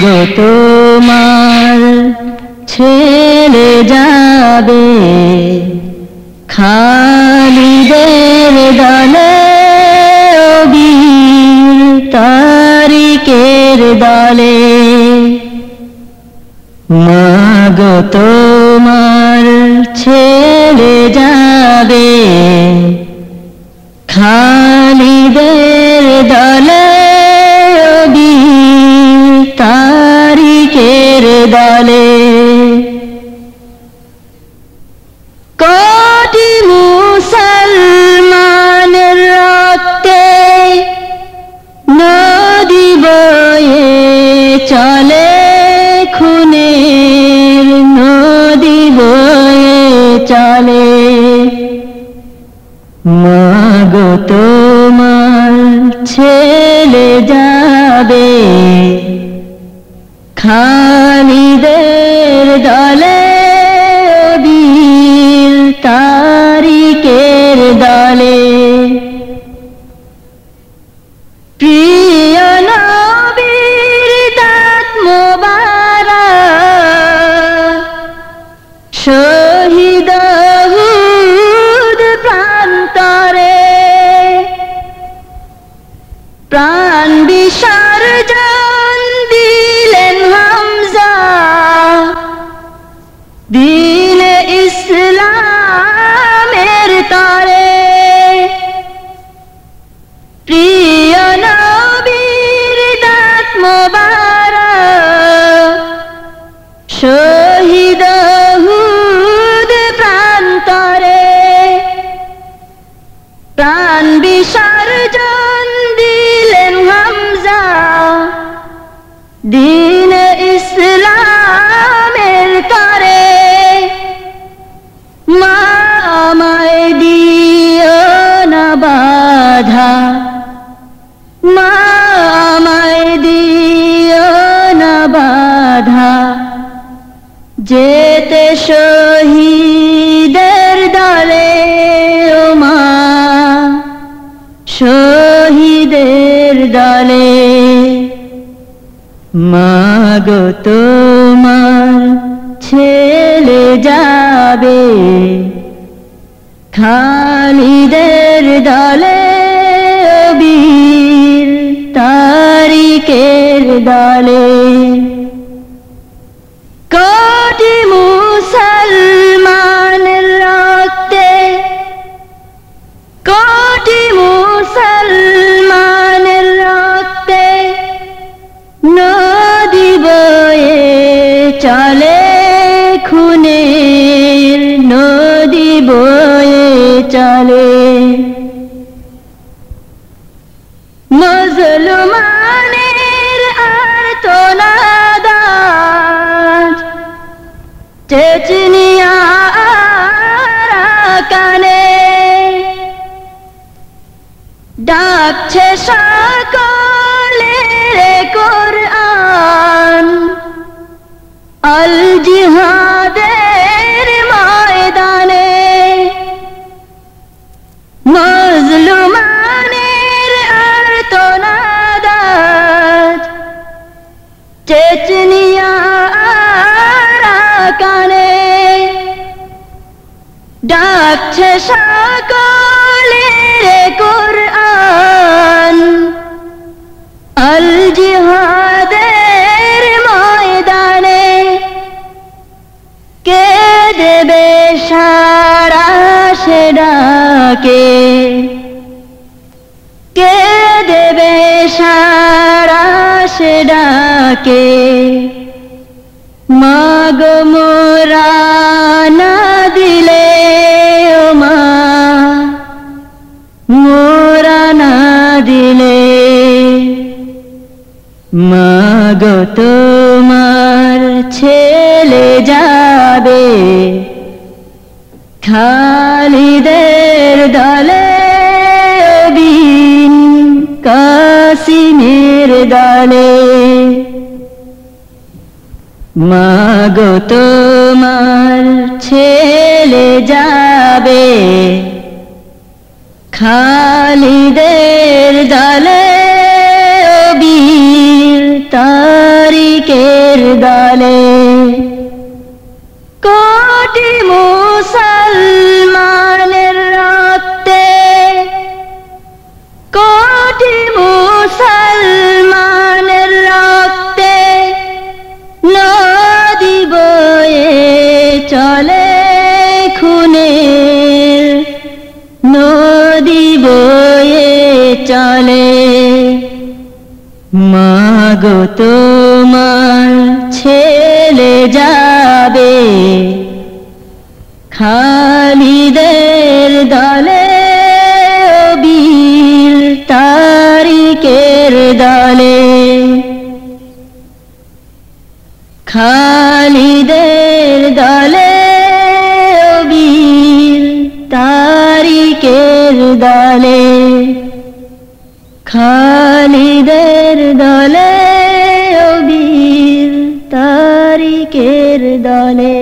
গো তোমার ছেড়ে যাবে খালিদের দলে তারিকের দলে। মাগো তোমার ছেড়ে যাবে খালিদের দলে দলে কোটি মুসলমানের রক্তে নদী বয়ে চলে, খুনের নদী বয়ে চলে। মাগো, তোমার ছেলে যাবে খালিদের দলে বীর তারিকের দলে। প্রিয় নবীর দাঁত প্রাণ বিসর্জন প্রাণ বিসর্জন দিলেন হামজা। দিন ইসলামের তরে মা আমায় দিও না বাধা। মা আমায় দিও না বাধা। যেতে শহীদের দলে ও মা শহীদের দলে মাগো তোমার ছেলে যাবে খালিদের দলে বীর তারিকের দলে খুনের নদী বয়ে চলে। মুসলমানের আর তো চেচনিয়া কানে ডাকছে সকলে কোরআন আল জিহাদের ডাকছে সকলে রে কোরআন। আল জিহাদের ময়দানে কে দেবে সারা সে ডাকে? কে দেবে সারা সে ডাকে? মাগ তোমার ছেলে যাবে। খালিদের দলে বিন কাসিমের দলে মাগো তোমার ছেলে যাবে। খালিদের দলে দলে যাবে। খালিদের দলে বীর তারিকের দলে। খালিদের দলে বীর তারিকের দলে। খালিদের দলে তারিকের দলে।